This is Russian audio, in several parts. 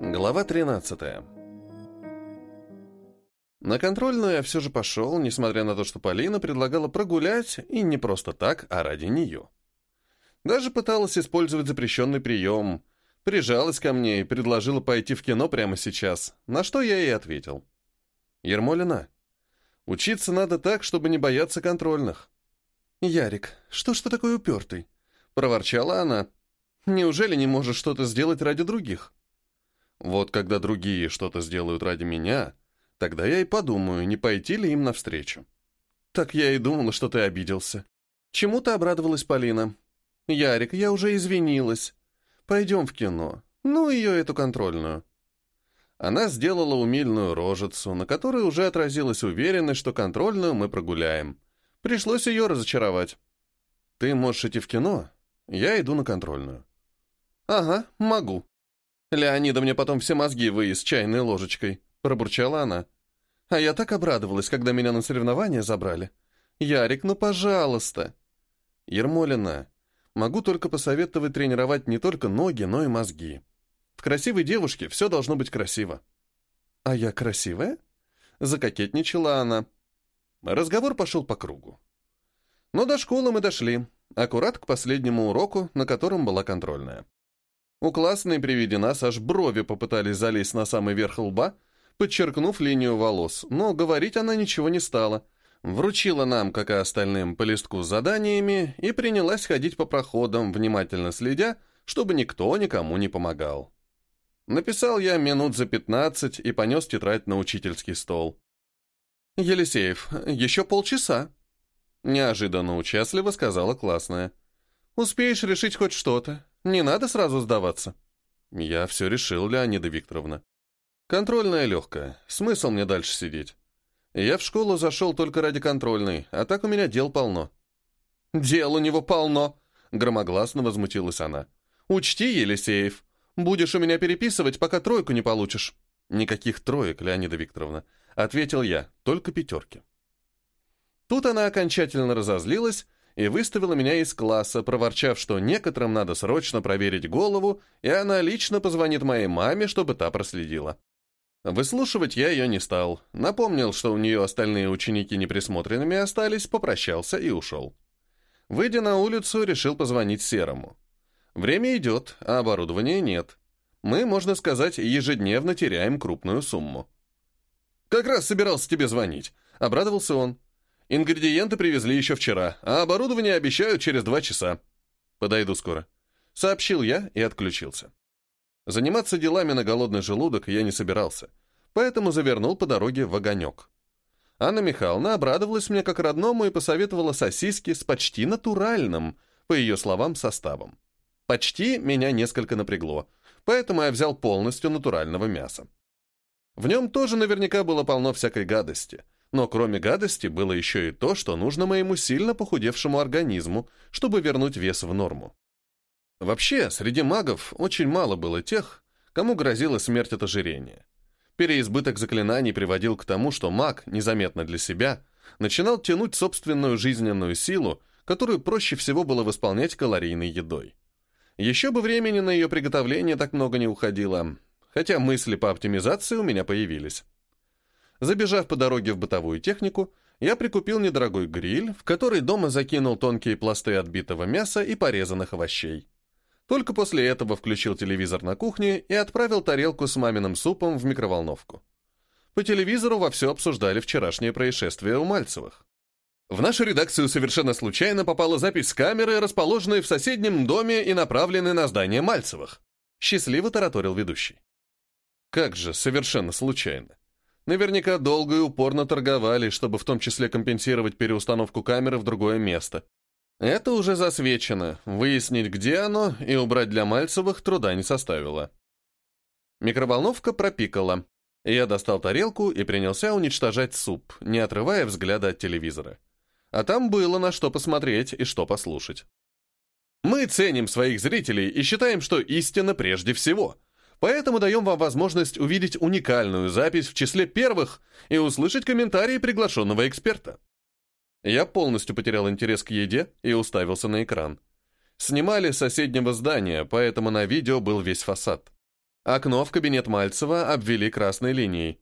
Глава 13. На контрольную я все же пошел, несмотря на то, что Полина предлагала прогулять, и не просто так, а ради нее. Даже пыталась использовать запрещенный прием, прижалась ко мне и предложила пойти в кино прямо сейчас, на что я ей ответил. «Ермолина, учиться надо так, чтобы не бояться контрольных». «Ярик, что ж ты такой упертый?» — проворчала она. «Неужели не можешь что-то сделать ради других?» «Вот когда другие что-то сделают ради меня, тогда я и подумаю, не пойти ли им навстречу». «Так я и думала, что ты обиделся». Чему-то обрадовалась Полина. «Ярик, я уже извинилась. Пойдем в кино. Ну, ее эту контрольную». Она сделала умильную рожицу, на которой уже отразилась уверенность, что контрольную мы прогуляем. Пришлось ее разочаровать. «Ты можешь идти в кино, я иду на контрольную». «Ага, могу». «Леонида мне потом все мозги выезд чайной ложечкой», — пробурчала она. А я так обрадовалась, когда меня на соревнования забрали. «Ярик, ну пожалуйста!» «Ермолина, могу только посоветовать тренировать не только ноги, но и мозги. В красивой девушке все должно быть красиво». «А я красивая?» Закокетничала она. Разговор пошел по кругу. Но до школы мы дошли, аккурат к последнему уроку, на котором была контрольная. У классной при виде нас аж брови попытались залезть на самый верх лба, подчеркнув линию волос, но говорить она ничего не стала. Вручила нам, как и остальным, по листку с заданиями и принялась ходить по проходам, внимательно следя, чтобы никто никому не помогал. Написал я минут за пятнадцать и понес тетрадь на учительский стол. «Елисеев, еще полчаса», — неожиданно участливо сказала классная. «Успеешь решить хоть что-то. Не надо сразу сдаваться». «Я все решил, Леонида Викторовна. Контрольная легкая. Смысл мне дальше сидеть? Я в школу зашел только ради контрольной, а так у меня дел полно». «Дел у него полно», — громогласно возмутилась она. «Учти, Елисеев, будешь у меня переписывать, пока тройку не получишь». «Никаких троек, Леонида Викторовна», — ответил я, — «только пятерки». Тут она окончательно разозлилась и выставила меня из класса, проворчав, что некоторым надо срочно проверить голову, и она лично позвонит моей маме, чтобы та проследила. Выслушивать я ее не стал, напомнил, что у нее остальные ученики неприсмотренными остались, попрощался и ушел. Выйдя на улицу, решил позвонить Серому. Время идет, а оборудования нет мы, можно сказать, ежедневно теряем крупную сумму. «Как раз собирался тебе звонить», — обрадовался он. «Ингредиенты привезли еще вчера, а оборудование обещают через два часа. Подойду скоро», — сообщил я и отключился. Заниматься делами на голодный желудок я не собирался, поэтому завернул по дороге в огонек. Анна Михайловна обрадовалась мне как родному и посоветовала сосиски с почти натуральным, по ее словам, составом. Почти меня несколько напрягло — поэтому я взял полностью натурального мяса. В нем тоже наверняка было полно всякой гадости, но кроме гадости было еще и то, что нужно моему сильно похудевшему организму, чтобы вернуть вес в норму. Вообще, среди магов очень мало было тех, кому грозила смерть от ожирения. Переизбыток заклинаний приводил к тому, что маг, незаметно для себя, начинал тянуть собственную жизненную силу, которую проще всего было восполнять калорийной едой. Еще бы времени на ее приготовление так много не уходило, хотя мысли по оптимизации у меня появились. Забежав по дороге в бытовую технику, я прикупил недорогой гриль, в который дома закинул тонкие пласты отбитого мяса и порезанных овощей. Только после этого включил телевизор на кухне и отправил тарелку с маминым супом в микроволновку. По телевизору вовсю обсуждали вчерашнее происшествие у Мальцевых. В нашу редакцию совершенно случайно попала запись с камеры, расположенной в соседнем доме и направленной на здание Мальцевых. Счастливо тараторил ведущий. Как же, совершенно случайно. Наверняка долго и упорно торговали, чтобы в том числе компенсировать переустановку камеры в другое место. Это уже засвечено. Выяснить, где оно, и убрать для Мальцевых труда не составило. Микроволновка пропикала. Я достал тарелку и принялся уничтожать суп, не отрывая взгляда от телевизора а там было на что посмотреть и что послушать. Мы ценим своих зрителей и считаем, что истина прежде всего. Поэтому даем вам возможность увидеть уникальную запись в числе первых и услышать комментарии приглашенного эксперта. Я полностью потерял интерес к еде и уставился на экран. Снимали соседнего здания, поэтому на видео был весь фасад. Окно в кабинет Мальцева обвели красной линией.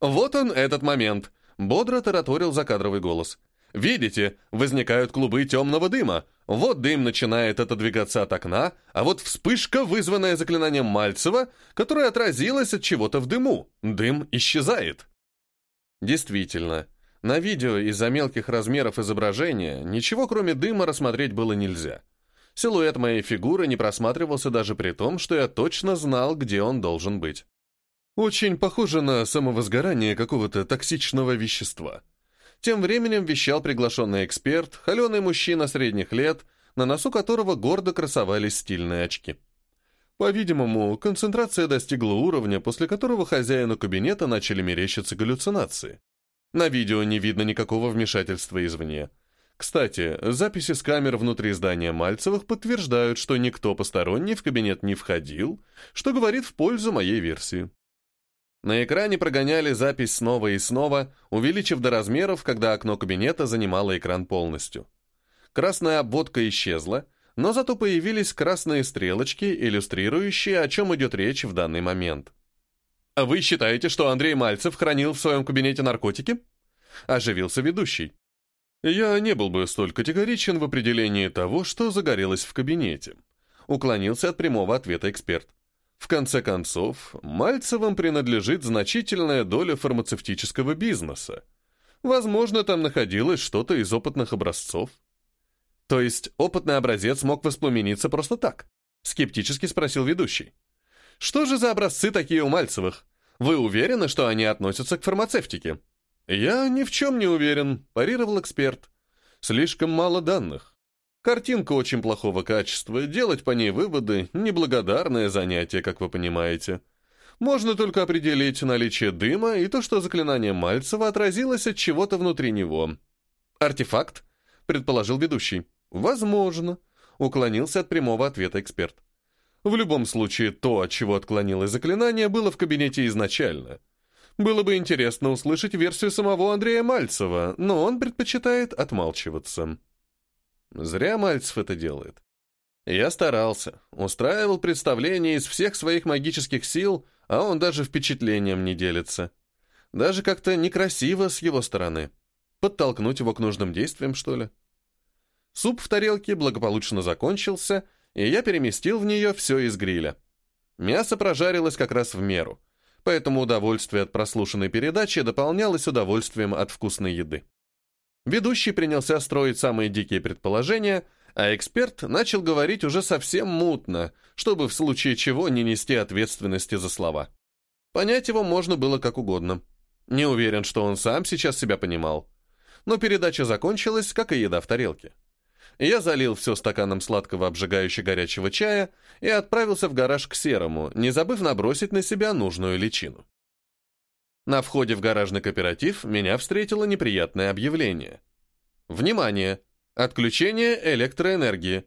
«Вот он, этот момент!» — бодро тараторил закадровый голос. «Видите, возникают клубы темного дыма. Вот дым начинает отодвигаться от окна, а вот вспышка, вызванная заклинанием Мальцева, которая отразилась от чего-то в дыму. Дым исчезает». Действительно, на видео из-за мелких размеров изображения ничего кроме дыма рассмотреть было нельзя. Силуэт моей фигуры не просматривался даже при том, что я точно знал, где он должен быть. Очень похоже на самовозгорание какого-то токсичного вещества. Тем временем вещал приглашенный эксперт, холеный мужчина средних лет, на носу которого гордо красовались стильные очки. По-видимому, концентрация достигла уровня, после которого хозяину кабинета начали мерещиться галлюцинации. На видео не видно никакого вмешательства извне. Кстати, записи с камер внутри здания Мальцевых подтверждают, что никто посторонний в кабинет не входил, что говорит в пользу моей версии. На экране прогоняли запись снова и снова, увеличив до размеров, когда окно кабинета занимало экран полностью. Красная обводка исчезла, но зато появились красные стрелочки, иллюстрирующие, о чем идет речь в данный момент. «А «Вы считаете, что Андрей Мальцев хранил в своем кабинете наркотики?» Оживился ведущий. Я не был бы столь категоричен в определении того, что загорелось в кабинете. Уклонился от прямого ответа эксперт. В конце концов, Мальцевым принадлежит значительная доля фармацевтического бизнеса. Возможно, там находилось что-то из опытных образцов. То есть опытный образец мог воспламениться просто так? Скептически спросил ведущий. Что же за образцы такие у Мальцевых? Вы уверены, что они относятся к фармацевтике? «Я ни в чем не уверен», – парировал эксперт. «Слишком мало данных. Картинка очень плохого качества, делать по ней выводы – неблагодарное занятие, как вы понимаете. Можно только определить наличие дыма и то, что заклинание Мальцева отразилось от чего-то внутри него. «Артефакт?» – предположил ведущий. «Возможно», – уклонился от прямого ответа эксперт. В любом случае, то, от чего отклонилось заклинание, было в кабинете изначально – было бы интересно услышать версию самого Андрея Мальцева, но он предпочитает отмалчиваться. Зря Мальцев это делает. Я старался, устраивал представление из всех своих магических сил, а он даже впечатлением не делится. Даже как-то некрасиво с его стороны. Подтолкнуть его к нужным действиям, что ли? Суп в тарелке благополучно закончился, и я переместил в нее все из гриля. Мясо прожарилось как раз в меру — поэтому удовольствие от прослушанной передачи дополнялось удовольствием от вкусной еды. Ведущий принялся строить самые дикие предположения, а эксперт начал говорить уже совсем мутно, чтобы в случае чего не нести ответственности за слова. Понять его можно было как угодно. Не уверен, что он сам сейчас себя понимал. Но передача закончилась, как и еда в тарелке. Я залил все стаканом сладкого обжигающе горячего чая и отправился в гараж к Серому, не забыв набросить на себя нужную личину. На входе в гаражный кооператив меня встретило неприятное объявление. Внимание! Отключение электроэнергии.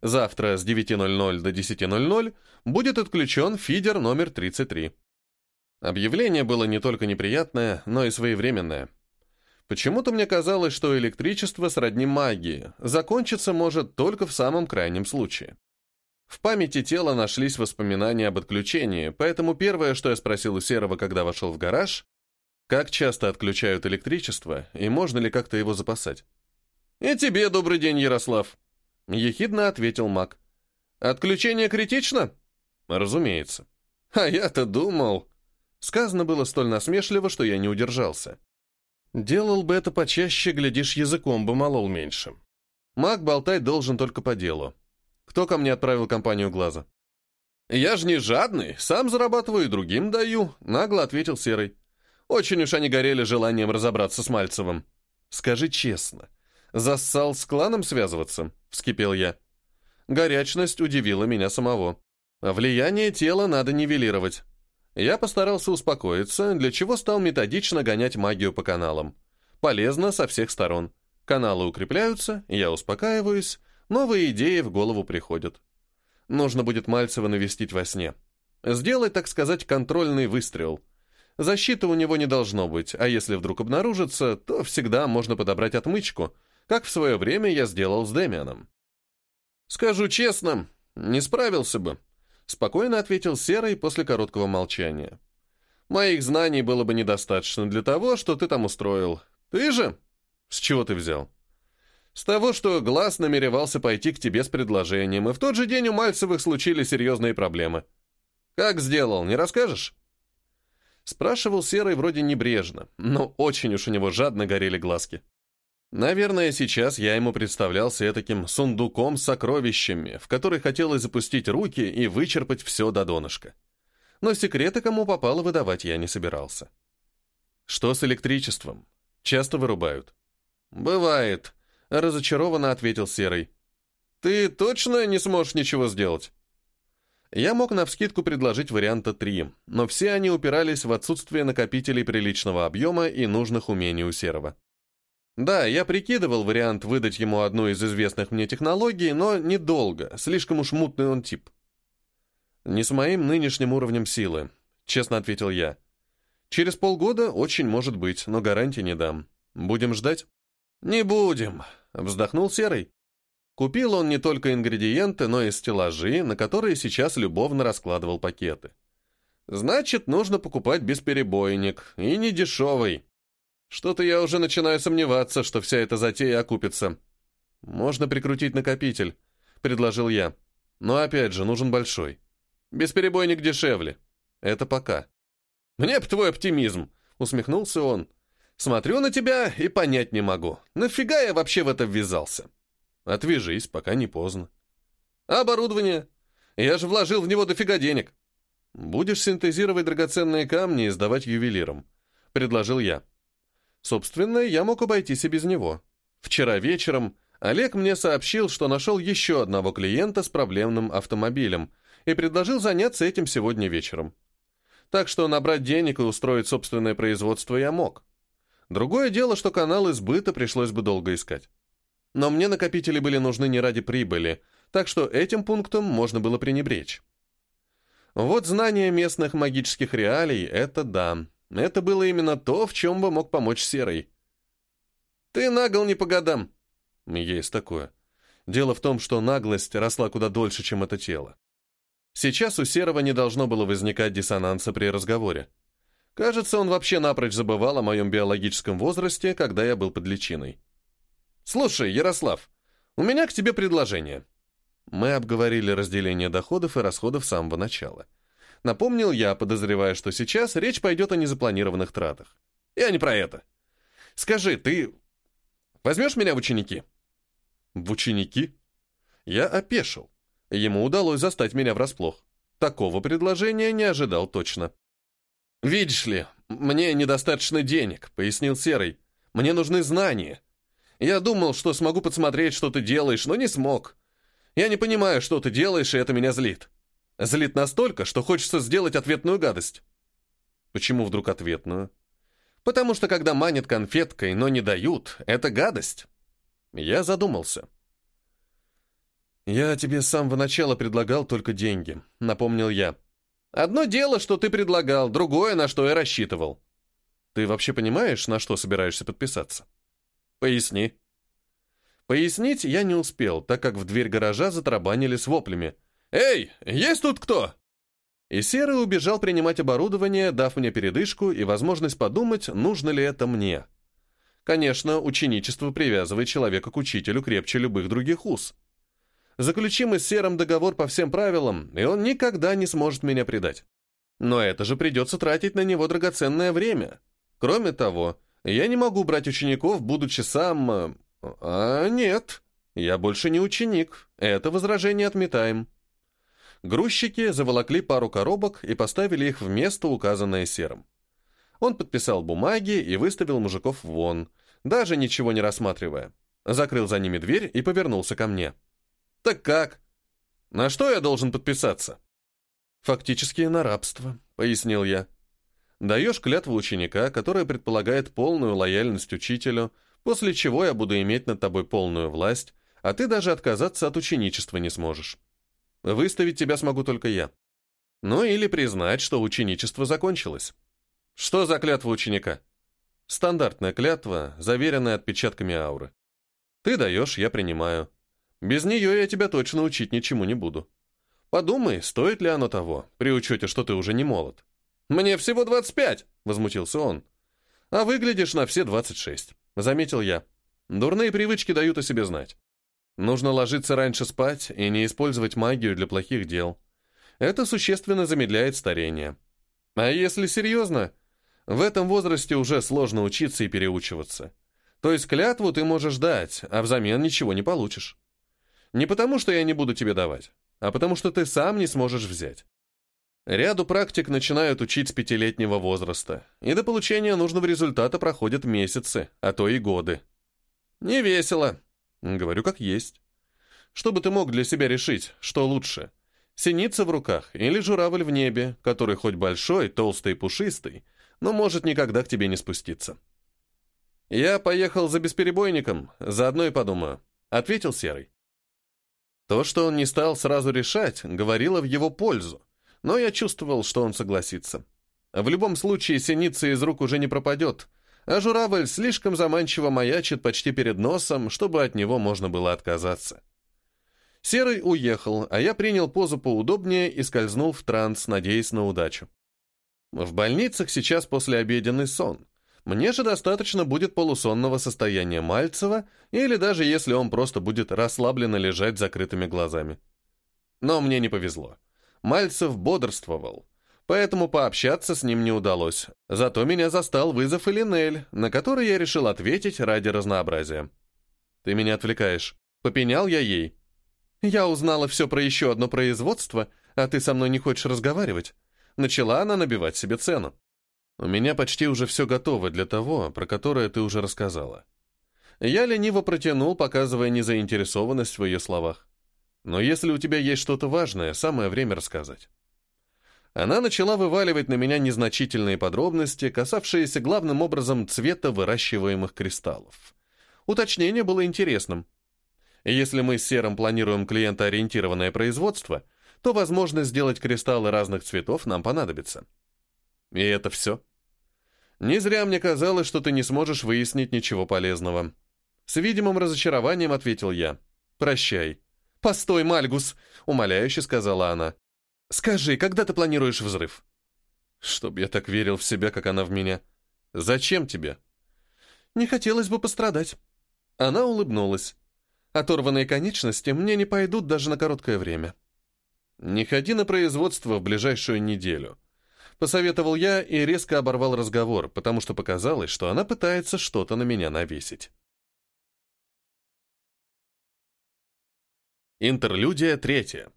Завтра с 9.00 до 10.00 будет отключен фидер номер 33. Объявление было не только неприятное, но и своевременное. Почему-то мне казалось, что электричество сродни магии, закончиться может только в самом крайнем случае. В памяти тела нашлись воспоминания об отключении, поэтому первое, что я спросил у Серого, когда вошел в гараж, как часто отключают электричество и можно ли как-то его запасать. «И тебе добрый день, Ярослав!» — ехидно ответил маг. «Отключение критично?» «Разумеется». «А я-то думал...» Сказано было столь насмешливо, что я не удержался. Делал бы это почаще, глядишь, языком бы молол меньше. Маг болтать должен только по делу. Кто ко мне отправил компанию глаза? «Я же не жадный, сам зарабатываю и другим даю», — нагло ответил Серый. «Очень уж они горели желанием разобраться с Мальцевым». «Скажи честно, зассал с кланом связываться?» — вскипел я. Горячность удивила меня самого. Влияние тела надо нивелировать. Я постарался успокоиться, для чего стал методично гонять магию по каналам. Полезно со всех сторон. Каналы укрепляются, я успокаиваюсь, новые идеи в голову приходят. Нужно будет Мальцева навестить во сне. Сделать, так сказать, контрольный выстрел. Защиты у него не должно быть, а если вдруг обнаружится, то всегда можно подобрать отмычку, как в свое время я сделал с Демианом. Скажу честно, не справился бы. Спокойно ответил Серый после короткого молчания. Моих знаний было бы недостаточно для того, что ты там устроил. Ты же? С чего ты взял? С того, что Глаз намеревался пойти к тебе с предложением, и в тот же день у Мальцевых случились серьезные проблемы. Как сделал, не расскажешь? Спрашивал Серый вроде небрежно, но очень уж у него жадно горели глазки. Наверное, сейчас я ему представлялся таким сундуком с сокровищами, в который хотелось запустить руки и вычерпать все до донышка. Но секреты, кому попало, выдавать я не собирался. Что с электричеством? Часто вырубают. «Бывает», — разочарованно ответил Серый. «Ты точно не сможешь ничего сделать?» Я мог навскидку предложить варианта три, но все они упирались в отсутствие накопителей приличного объема и нужных умений у Серого. Да, я прикидывал вариант выдать ему одну из известных мне технологий, но недолго, слишком уж мутный он тип. «Не с моим нынешним уровнем силы», — честно ответил я. «Через полгода очень может быть, но гарантии не дам. Будем ждать?» «Не будем», — вздохнул Серый. Купил он не только ингредиенты, но и стеллажи, на которые сейчас любовно раскладывал пакеты. «Значит, нужно покупать бесперебойник, и не дешевый. Что-то я уже начинаю сомневаться, что вся эта затея окупится. Можно прикрутить накопитель, предложил я. Но опять же, нужен большой. Бесперебойник дешевле. Это пока. Мне б твой оптимизм, усмехнулся он. Смотрю на тебя и понять не могу. Нафига я вообще в это ввязался? Отвяжись, пока не поздно. Оборудование? Я же вложил в него дофига денег. Будешь синтезировать драгоценные камни и сдавать ювелирам, предложил я. Собственно, я мог обойтись и без него. Вчера вечером Олег мне сообщил, что нашел еще одного клиента с проблемным автомобилем и предложил заняться этим сегодня вечером. Так что набрать денег и устроить собственное производство я мог. Другое дело, что канал избыта пришлось бы долго искать. Но мне накопители были нужны не ради прибыли, так что этим пунктом можно было пренебречь. Вот знание местных магических реалий — это да, это было именно то, в чем бы мог помочь Серый. «Ты нагл не по годам». Есть такое. Дело в том, что наглость росла куда дольше, чем это тело. Сейчас у Серого не должно было возникать диссонанса при разговоре. Кажется, он вообще напрочь забывал о моем биологическом возрасте, когда я был под личиной. «Слушай, Ярослав, у меня к тебе предложение». Мы обговорили разделение доходов и расходов с самого начала. Напомнил я, подозревая, что сейчас речь пойдет о незапланированных тратах. Я не про это. Скажи, ты возьмешь меня в ученики? В ученики? Я опешил. Ему удалось застать меня врасплох. Такого предложения не ожидал точно. «Видишь ли, мне недостаточно денег», — пояснил Серый. «Мне нужны знания. Я думал, что смогу подсмотреть, что ты делаешь, но не смог. Я не понимаю, что ты делаешь, и это меня злит. Злит настолько, что хочется сделать ответную гадость. Почему вдруг ответную? Потому что когда манят конфеткой, но не дают, это гадость. Я задумался. «Я тебе с самого начала предлагал только деньги», — напомнил я. «Одно дело, что ты предлагал, другое, на что я рассчитывал». «Ты вообще понимаешь, на что собираешься подписаться?» «Поясни». Пояснить я не успел, так как в дверь гаража затрабанили с воплями — «Эй, есть тут кто?» И Серый убежал принимать оборудование, дав мне передышку и возможность подумать, нужно ли это мне. Конечно, ученичество привязывает человека к учителю крепче любых других уз. Заключим мы с Серым договор по всем правилам, и он никогда не сможет меня предать. Но это же придется тратить на него драгоценное время. Кроме того, я не могу брать учеников, будучи сам... Э, а нет, я больше не ученик. Это возражение отметаем. Грузчики заволокли пару коробок и поставили их в место, указанное серым. Он подписал бумаги и выставил мужиков вон, даже ничего не рассматривая. Закрыл за ними дверь и повернулся ко мне. «Так как? На что я должен подписаться?» «Фактически на рабство», — пояснил я. «Даешь клятву ученика, которая предполагает полную лояльность учителю, после чего я буду иметь над тобой полную власть, а ты даже отказаться от ученичества не сможешь. Выставить тебя смогу только я. Ну или признать, что ученичество закончилось. Что за клятва ученика? Стандартная клятва, заверенная отпечатками ауры. Ты даешь, я принимаю. Без нее я тебя точно учить ничему не буду. Подумай, стоит ли оно того, при учете, что ты уже не молод. «Мне всего 25!» — возмутился он. «А выглядишь на все 26», — заметил я. Дурные привычки дают о себе знать. Нужно ложиться раньше спать и не использовать магию для плохих дел. Это существенно замедляет старение. А если серьезно, в этом возрасте уже сложно учиться и переучиваться. То есть клятву ты можешь дать, а взамен ничего не получишь. Не потому, что я не буду тебе давать, а потому что ты сам не сможешь взять. Ряду практик начинают учить с пятилетнего возраста, и до получения нужного результата проходят месяцы, а то и годы. Не весело. Говорю как есть. Чтобы ты мог для себя решить, что лучше. Синица в руках или журавль в небе, который хоть большой, толстый и пушистый, но может никогда к тебе не спуститься. Я поехал за бесперебойником, заодно и подумаю. Ответил Серый. То, что он не стал сразу решать, говорило в его пользу, но я чувствовал, что он согласится. В любом случае, синица из рук уже не пропадет, а журавль слишком заманчиво маячит почти перед носом, чтобы от него можно было отказаться. Серый уехал, а я принял позу поудобнее и скользнул в транс, надеясь на удачу. В больницах сейчас послеобеденный сон. Мне же достаточно будет полусонного состояния Мальцева, или даже если он просто будет расслабленно лежать с закрытыми глазами. Но мне не повезло. Мальцев бодрствовал, поэтому пообщаться с ним не удалось. Зато меня застал вызов Элинель, на который я решил ответить ради разнообразия. «Ты меня отвлекаешь». Попенял я ей. «Я узнала все про еще одно производство, а ты со мной не хочешь разговаривать». Начала она набивать себе цену. «У меня почти уже все готово для того, про которое ты уже рассказала». Я лениво протянул, показывая незаинтересованность в ее словах. «Но если у тебя есть что-то важное, самое время рассказать». Она начала вываливать на меня незначительные подробности, касавшиеся главным образом цвета выращиваемых кристаллов. Уточнение было интересным. Если мы с Серым планируем клиентоориентированное производство, то возможность сделать кристаллы разных цветов нам понадобится. И это все. Не зря мне казалось, что ты не сможешь выяснить ничего полезного. С видимым разочарованием ответил я. «Прощай». «Постой, Мальгус!» — умоляюще сказала она. Скажи, когда ты планируешь взрыв? Чтоб я так верил в себя, как она в меня. Зачем тебе? Не хотелось бы пострадать. Она улыбнулась. Оторванные конечности мне не пойдут даже на короткое время. Не ходи на производство в ближайшую неделю. Посоветовал я и резко оборвал разговор, потому что показалось, что она пытается что-то на меня навесить. Интерлюдия третья.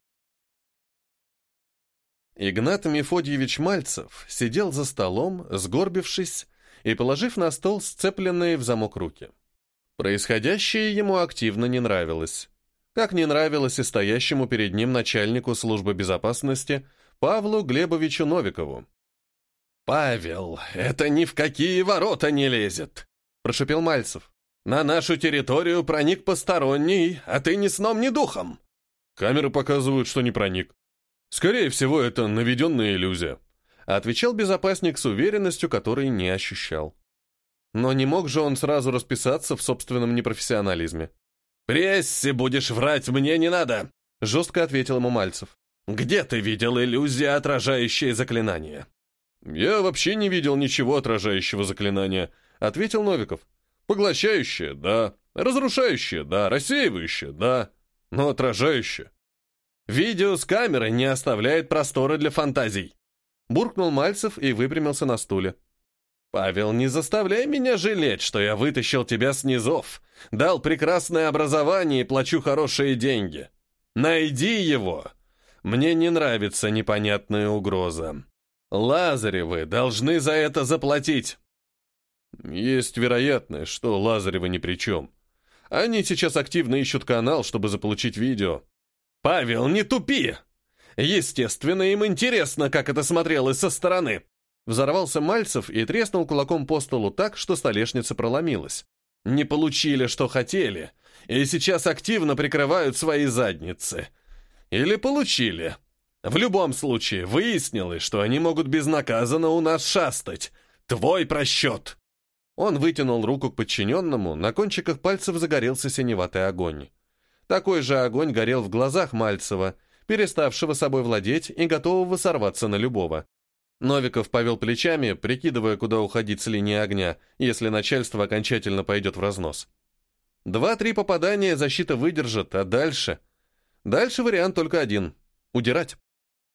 Игнат Мефодьевич Мальцев сидел за столом, сгорбившись и положив на стол сцепленные в замок руки. Происходящее ему активно не нравилось. Как не нравилось и стоящему перед ним начальнику службы безопасности Павлу Глебовичу Новикову. «Павел, это ни в какие ворота не лезет!» – прошепел Мальцев. «На нашу территорию проник посторонний, а ты ни сном, ни духом!» «Камеры показывают, что не проник», «Скорее всего, это наведенная иллюзия», — отвечал безопасник с уверенностью, которой не ощущал. Но не мог же он сразу расписаться в собственном непрофессионализме. «Прессе будешь врать мне не надо», — жестко ответил ему Мальцев. «Где ты видел иллюзии, отражающие заклинания?» «Я вообще не видел ничего отражающего заклинания», — ответил Новиков. «Поглощающее, да. Разрушающее, да. Рассеивающее, да. Но отражающее. Видео с камеры не оставляет простора для фантазий. Буркнул Мальцев и выпрямился на стуле. «Павел, не заставляй меня жалеть, что я вытащил тебя с низов, дал прекрасное образование и плачу хорошие деньги. Найди его. Мне не нравится непонятная угроза. Лазаревы должны за это заплатить». «Есть вероятность, что Лазаревы ни при чем. Они сейчас активно ищут канал, чтобы заполучить видео. «Павел, не тупи! Естественно, им интересно, как это смотрелось со стороны!» Взорвался Мальцев и треснул кулаком по столу так, что столешница проломилась. «Не получили, что хотели, и сейчас активно прикрывают свои задницы. Или получили. В любом случае, выяснилось, что они могут безнаказанно у нас шастать. Твой просчет!» Он вытянул руку к подчиненному, на кончиках пальцев загорелся синеватый огонь. Такой же огонь горел в глазах Мальцева, переставшего собой владеть и готового сорваться на любого. Новиков повел плечами, прикидывая, куда уходить с линии огня, если начальство окончательно пойдет в разнос. Два-три попадания защита выдержит, а дальше... Дальше вариант только один — удирать.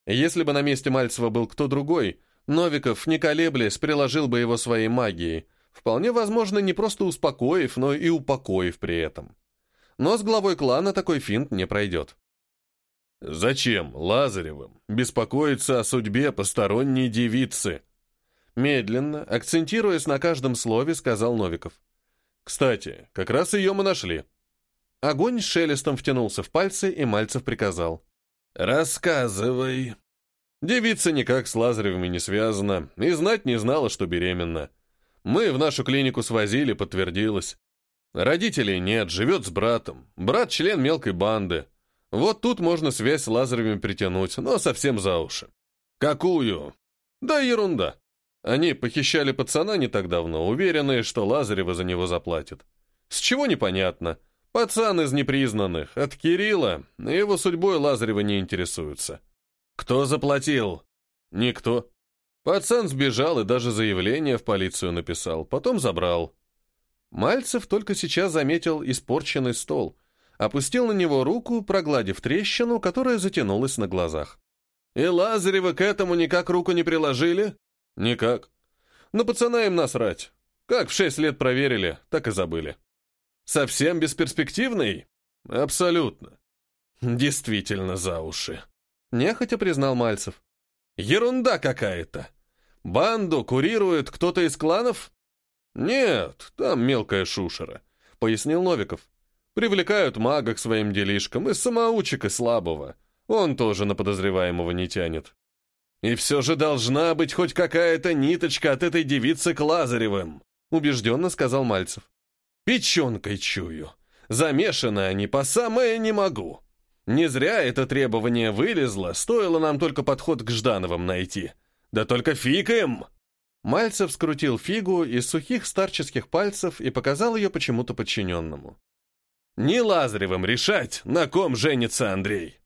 Если бы на месте Мальцева был кто другой, Новиков, не колеблясь, приложил бы его своей магией, вполне возможно, не просто успокоив, но и упокоив при этом. Но с главой клана такой финт не пройдет. «Зачем Лазаревым беспокоиться о судьбе посторонней девицы?» Медленно, акцентируясь на каждом слове, сказал Новиков. «Кстати, как раз ее мы нашли». Огонь с шелестом втянулся в пальцы, и Мальцев приказал. «Рассказывай». Девица никак с Лазаревыми не связана, и знать не знала, что беременна. Мы в нашу клинику свозили, подтвердилось. Родителей нет, живет с братом. Брат — член мелкой банды. Вот тут можно связь с Лазаревыми притянуть, но совсем за уши. Какую? Да ерунда. Они похищали пацана не так давно, уверенные, что Лазарева за него заплатят. С чего непонятно. Пацан из непризнанных, от Кирилла, его судьбой Лазарева не интересуются. Кто заплатил? Никто. Пацан сбежал и даже заявление в полицию написал, потом забрал. Мальцев только сейчас заметил испорченный стол, опустил на него руку, прогладив трещину, которая затянулась на глазах. «И Лазарева к этому никак руку не приложили?» «Никак. На пацана им насрать. Как в шесть лет проверили, так и забыли». Совсем бесперспективный? Абсолютно. Действительно за уши. Нехотя признал Мальцев. Ерунда какая-то. Банду курирует кто-то из кланов? Нет, там мелкая шушера, пояснил Новиков. Привлекают мага к своим делишкам, и самоучек, и слабого. Он тоже на подозреваемого не тянет. И все же должна быть хоть какая-то ниточка от этой девицы к Лазаревым, убежденно сказал Мальцев. Печенкой чую. Замешаны они по самое не могу. Не зря это требование вылезло, стоило нам только подход к Ждановым найти. Да только фиг им!» Мальцев скрутил фигу из сухих старческих пальцев и показал ее почему-то подчиненному. «Не Лазаревым решать, на ком женится Андрей!»